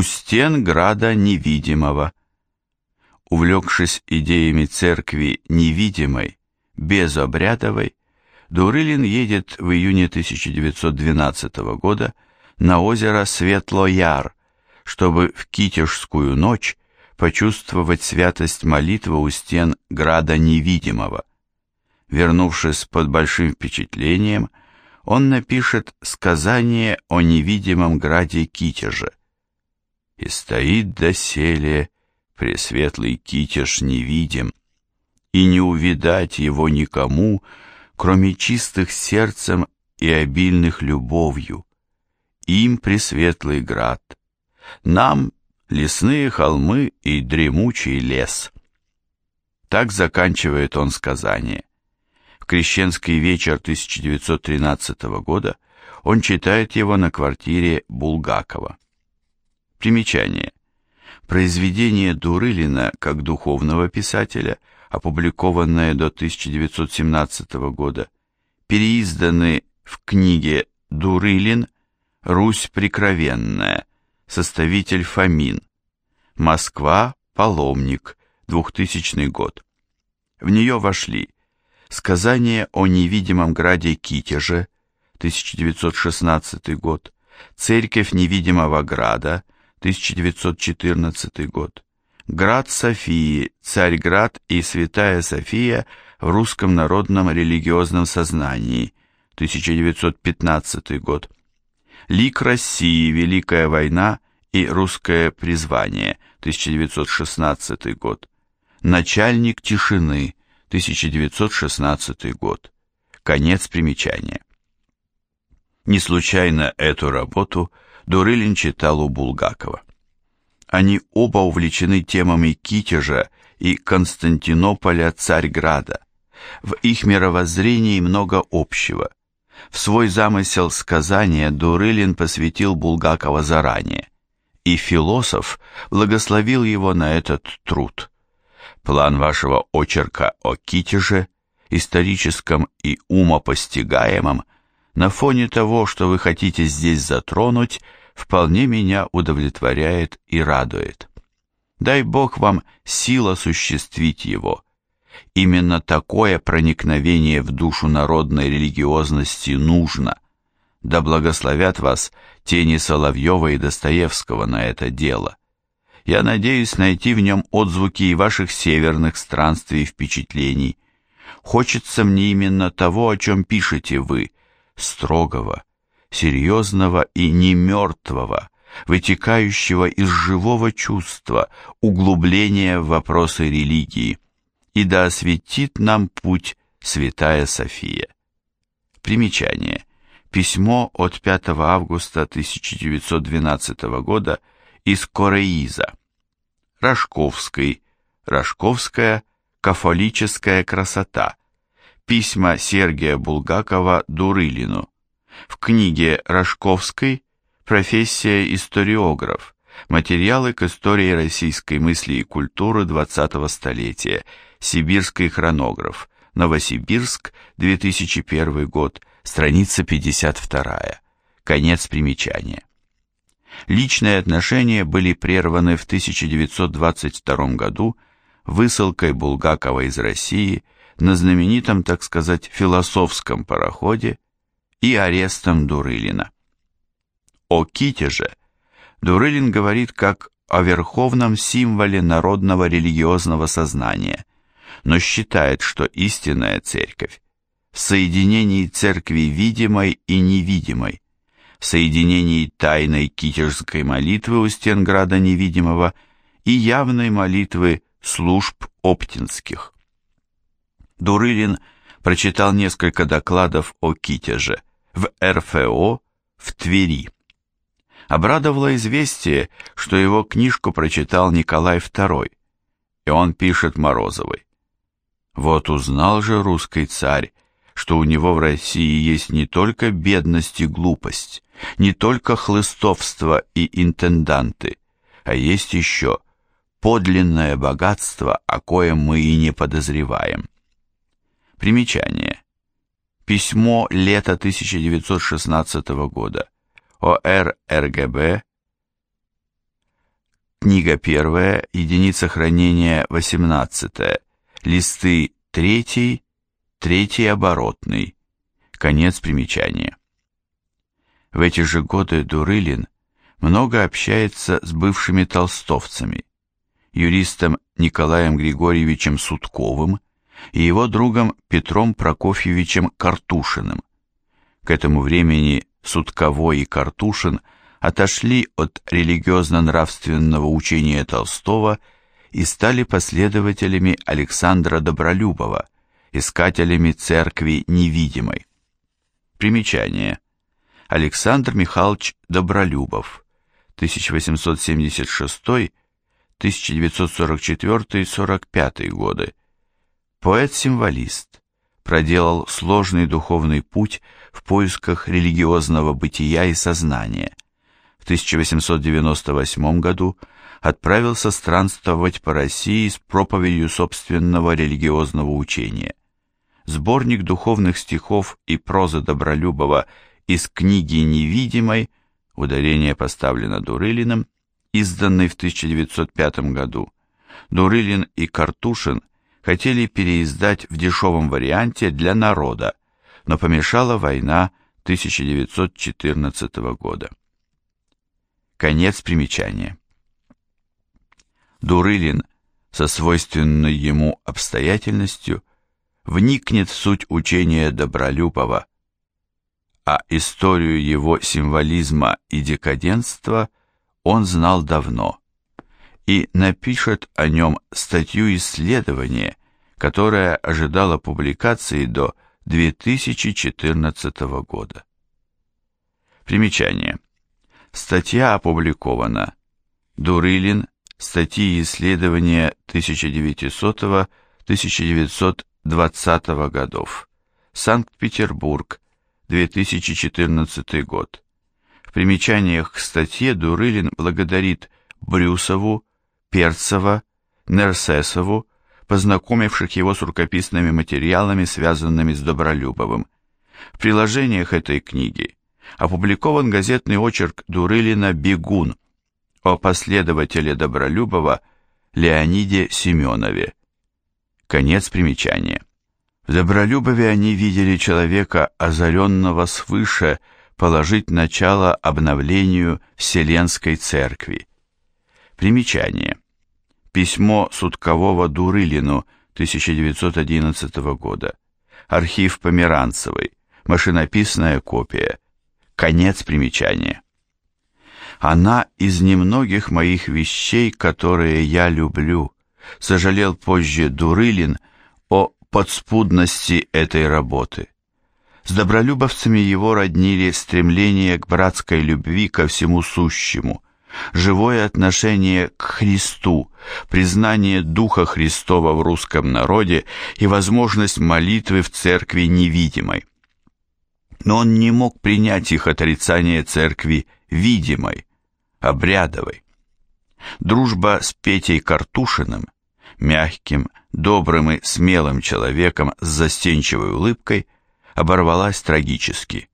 У стен града невидимого. Увлекшись идеями церкви невидимой, безобрядовой, Дурылин едет в июне 1912 года на озеро Светлояр, чтобы в Китежскую ночь почувствовать святость молитвы у стен града невидимого. Вернувшись под большим впечатлением, он напишет сказание о невидимом граде Китеже. «И стоит доселе пресветлый Китеж невидим, и не увидать его никому, кроме чистых сердцем и обильных любовью. Им пресветлый град, нам лесные холмы и дремучий лес». Так заканчивает он сказание. Крещенский вечер 1913 года он читает его на квартире Булгакова. Примечание. Произведение Дурылина как духовного писателя, опубликованное до 1917 года, переизданы в книге «Дурылин. Русь прикровенная», составитель Фомин. Москва, Паломник, 2000 год. В нее вошли Сказание о невидимом граде Китеже, 1916 год, Церковь невидимого града, 1914 год, Град Софии, Царьград и Святая София в русском народном религиозном сознании, 1915 год, Лик России, Великая война и русское призвание, 1916 год, Начальник тишины, 1916 год. Конец примечания. Не случайно эту работу Дурылин читал у Булгакова. Они оба увлечены темами Китежа и Константинополя Царьграда. В их мировоззрении много общего. В свой замысел сказания Дурылин посвятил Булгакова заранее, и философ благословил его на этот труд. План вашего очерка о Китеже, историческом и умопостигаемом, на фоне того, что вы хотите здесь затронуть, вполне меня удовлетворяет и радует. Дай Бог вам сил осуществить его. Именно такое проникновение в душу народной религиозности нужно. Да благословят вас тени Соловьева и Достоевского на это дело я надеюсь найти в нем отзвуки и ваших северных странствий и впечатлений. Хочется мне именно того, о чем пишете вы, строгого, серьезного и немертвого, вытекающего из живого чувства, углубления в вопросы религии, и да осветит нам путь Святая София. Примечание. Письмо от 5 августа 1912 года из Кореиза. Рожковской, Рожковская, кафолическая красота. Письма Сергия Булгакова Дурылину. В книге Рожковской «Профессия историограф. Материалы к истории российской мысли и культуры XX столетия. Сибирский хронограф. Новосибирск, 2001 год, страница 52. Конец примечания. Личные отношения были прерваны в 1922 году высылкой Булгакова из России на знаменитом, так сказать, философском пароходе и арестом Дурылина. О Ките же Дурылин говорит как о верховном символе народного религиозного сознания, но считает, что истинная церковь в соединении церкви видимой и невидимой, в соединении тайной китежской молитвы у стен града невидимого и явной молитвы служб оптинских. Дурылин прочитал несколько докладов о Китеже в РФО в Твери. Обрадовало известие, что его книжку прочитал Николай II, и он пишет Морозовой. Вот узнал же русский царь, что у него в России есть не только бедность и глупость, не только хлыстовство и интенданты, а есть еще подлинное богатство, о коем мы и не подозреваем. Примечание. Письмо лета 1916 года. ОР РГБ Книга первая, единица хранения 18, листы третий, третий оборотный, конец примечания. В эти же годы Дурылин много общается с бывшими толстовцами, юристом Николаем Григорьевичем Судковым и его другом Петром Прокофьевичем Картушиным. К этому времени Судковой и Картушин отошли от религиозно-нравственного учения Толстого и стали последователями Александра Добролюбова, искателями церкви невидимой. Примечание. Александр Михайлович Добролюбов, 1876-1944-45 годы. Поэт-символист, проделал сложный духовный путь в поисках религиозного бытия и сознания. В 1898 году отправился странствовать по России с проповедью собственного религиозного учения. Сборник духовных стихов и прозы Добролюбова из книги «Невидимой» ударение поставлено Дурылиным, изданный в 1905 году. Дурылин и Картушин хотели переиздать в дешевом варианте для народа, но помешала война 1914 года. Конец примечания. Дурылин со свойственной ему обстоятельностью вникнет в суть учения Добролюбова, а историю его символизма и декаденства он знал давно и напишет о нем статью исследования, которая ожидала публикации до 2014 года. Примечание. Статья опубликована. Дурылин. Статьи исследования 1900-1920 годов. Санкт-Петербург. 2014 год. В примечаниях к статье Дурылин благодарит Брюсову, Перцева, Нерсесову, познакомивших его с рукописными материалами, связанными с Добролюбовым. В приложениях этой книги опубликован газетный очерк Дурылина «Бегун» о последователе Добролюбова Леониде Семенове. Конец примечания. В Добролюбове они видели человека, озаренного свыше, положить начало обновлению Вселенской Церкви. Примечание. Письмо Судкового Дурылину 1911 года. Архив Померанцевой. Машинописная копия. Конец примечания. Она из немногих моих вещей, которые я люблю, сожалел позже Дурылин о подспудности этой работы. С добролюбовцами его роднили стремление к братской любви ко всему сущему – живое отношение к Христу, признание Духа Христова в русском народе и возможность молитвы в церкви невидимой. Но он не мог принять их отрицание церкви видимой, обрядовой. Дружба с Петей Картушиным, мягким, добрым и смелым человеком с застенчивой улыбкой, оборвалась трагически.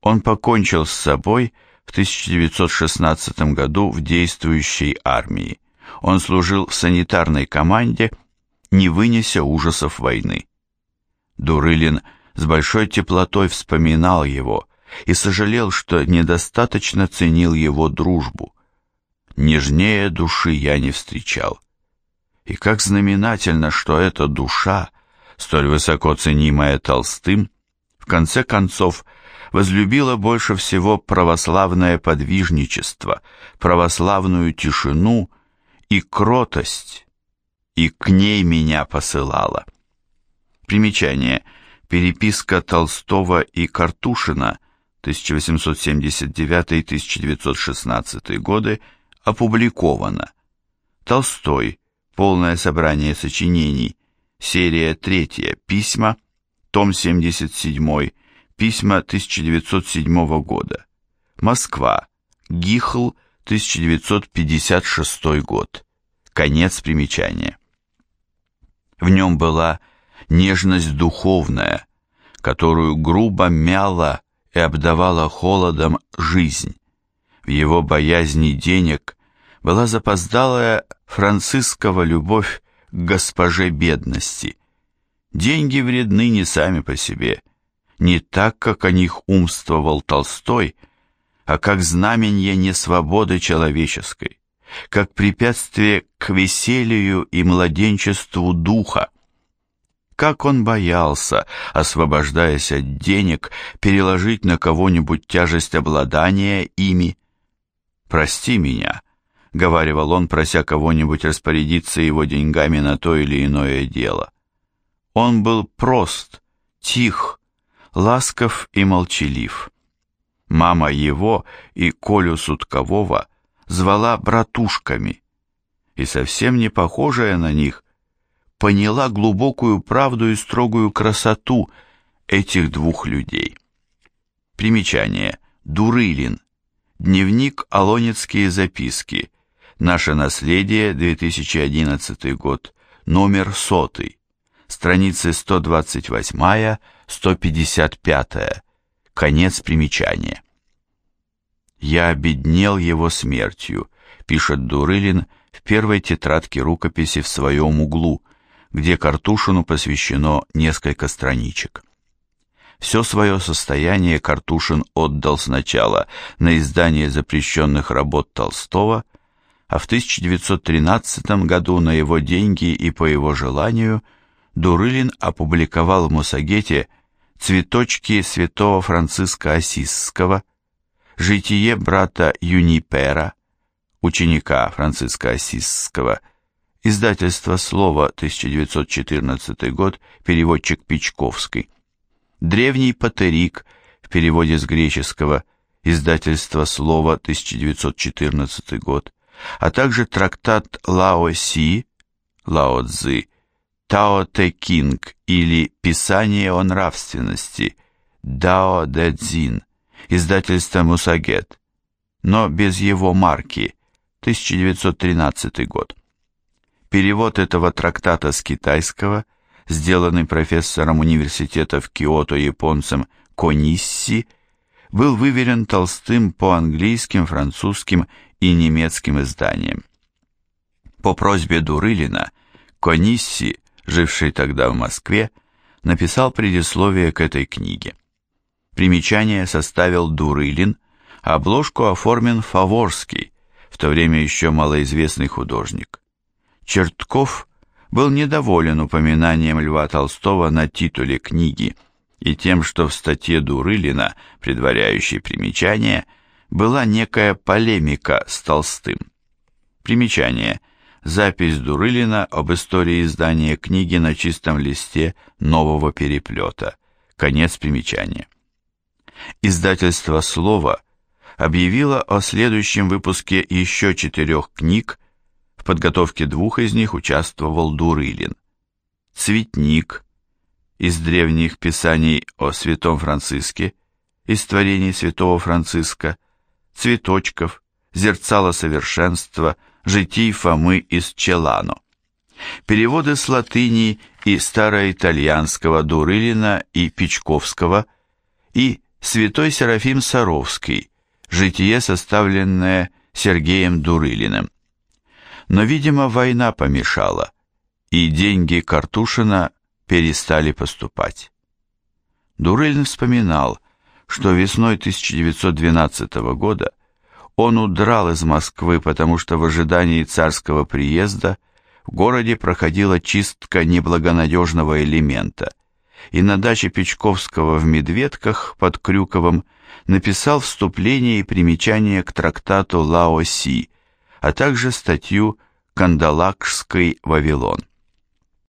Он покончил с собой и, в 1916 году в действующей армии. Он служил в санитарной команде, не вынеся ужасов войны. Дурылин с большой теплотой вспоминал его и сожалел, что недостаточно ценил его дружбу. Нежнее души я не встречал. И как знаменательно, что эта душа, столь высоко ценимая Толстым, в конце концов возлюбила больше всего православное подвижничество, православную тишину и кротость, и к ней меня посылала. Примечание. Переписка Толстого и Картушина 1879-1916 годы опубликована. Толстой. Полное собрание сочинений. Серия 3. Письма. Том 77. Письма 1907 года. Москва. Гихл, 1956 год. Конец примечания. В нем была нежность духовная, которую грубо мяла и обдавала холодом жизнь. В его боязни денег была запоздалая францискова любовь к госпоже бедности. Деньги вредны не сами по себе, не так, как о них умствовал Толстой, а как знаменье несвободы человеческой, как препятствие к веселью и младенчеству духа. Как он боялся, освобождаясь от денег, переложить на кого-нибудь тяжесть обладания ими. «Прости меня», — говаривал он, прося кого-нибудь распорядиться его деньгами на то или иное дело. Он был прост, тих, ласков и молчалив. Мама его и Колю Суткового звала братушками, и совсем не похожая на них, поняла глубокую правду и строгую красоту этих двух людей. Примечание. Дурылин. Дневник «Алонецкие записки». Наше наследие, 2011 год. Номер сотый страницы 128-155, конец примечания. «Я обеднел его смертью», — пишет Дурылин в первой тетрадке рукописи в своем углу, где Картушину посвящено несколько страничек. Все свое состояние Картушин отдал сначала на издание запрещенных работ Толстого, а в 1913 году на его деньги и по его желанию – Дурылин опубликовал в Мусагете «Цветочки святого Франциска Осисского», «Житие брата Юнипера», ученика Франциска Осисского, издательство «Слово», 1914 год, переводчик Печковский, «Древний патерик» в переводе с греческого, издательство «Слово», 1914 год, а также трактат Лао Си, Лао Цзы, Тао Те Кинг или Писание о нравственности Дао Дэ Цзин, издательство Мусагет, но без его марки, 1913 год. Перевод этого трактата с китайского, сделанный профессором университета в Киото японцем Конисси, был выверен Толстым по английским, французским и немецким изданиям. По просьбе Дурылина Конисси живший тогда в Москве, написал предисловие к этой книге. Примечание составил Дурылин, а обложку оформлен Фаворский, в то время еще малоизвестный художник. Чертков был недоволен упоминанием Льва Толстого на титуле книги и тем, что в статье Дурылина, предваряющей примечание, была некая полемика с Толстым. Примечание – Запись Дурылина об истории издания книги на чистом листе нового переплета. Конец примечания. Издательство «Слово» объявило о следующем выпуске еще четырех книг, в подготовке двух из них участвовал Дурылин. «Цветник» из древних писаний о святом Франциске, из творений святого Франциска, «Цветочков», «Зерцало совершенства», житий Фомы из Челано. Переводы с латыни и староитальянского Дурылина и Печковского и Святой Серафим Саровский, житие, составленное Сергеем Дурылиным. Но, видимо, война помешала, и деньги Картушина перестали поступать. Дурылин вспоминал, что весной 1912 года он удрал из Москвы, потому что в ожидании царского приезда в городе проходила чистка неблагонадежного элемента, и на даче Печковского в Медведках под Крюковом написал вступление и примечание к трактату Лао Си, а также статью «Кандалакшский Вавилон».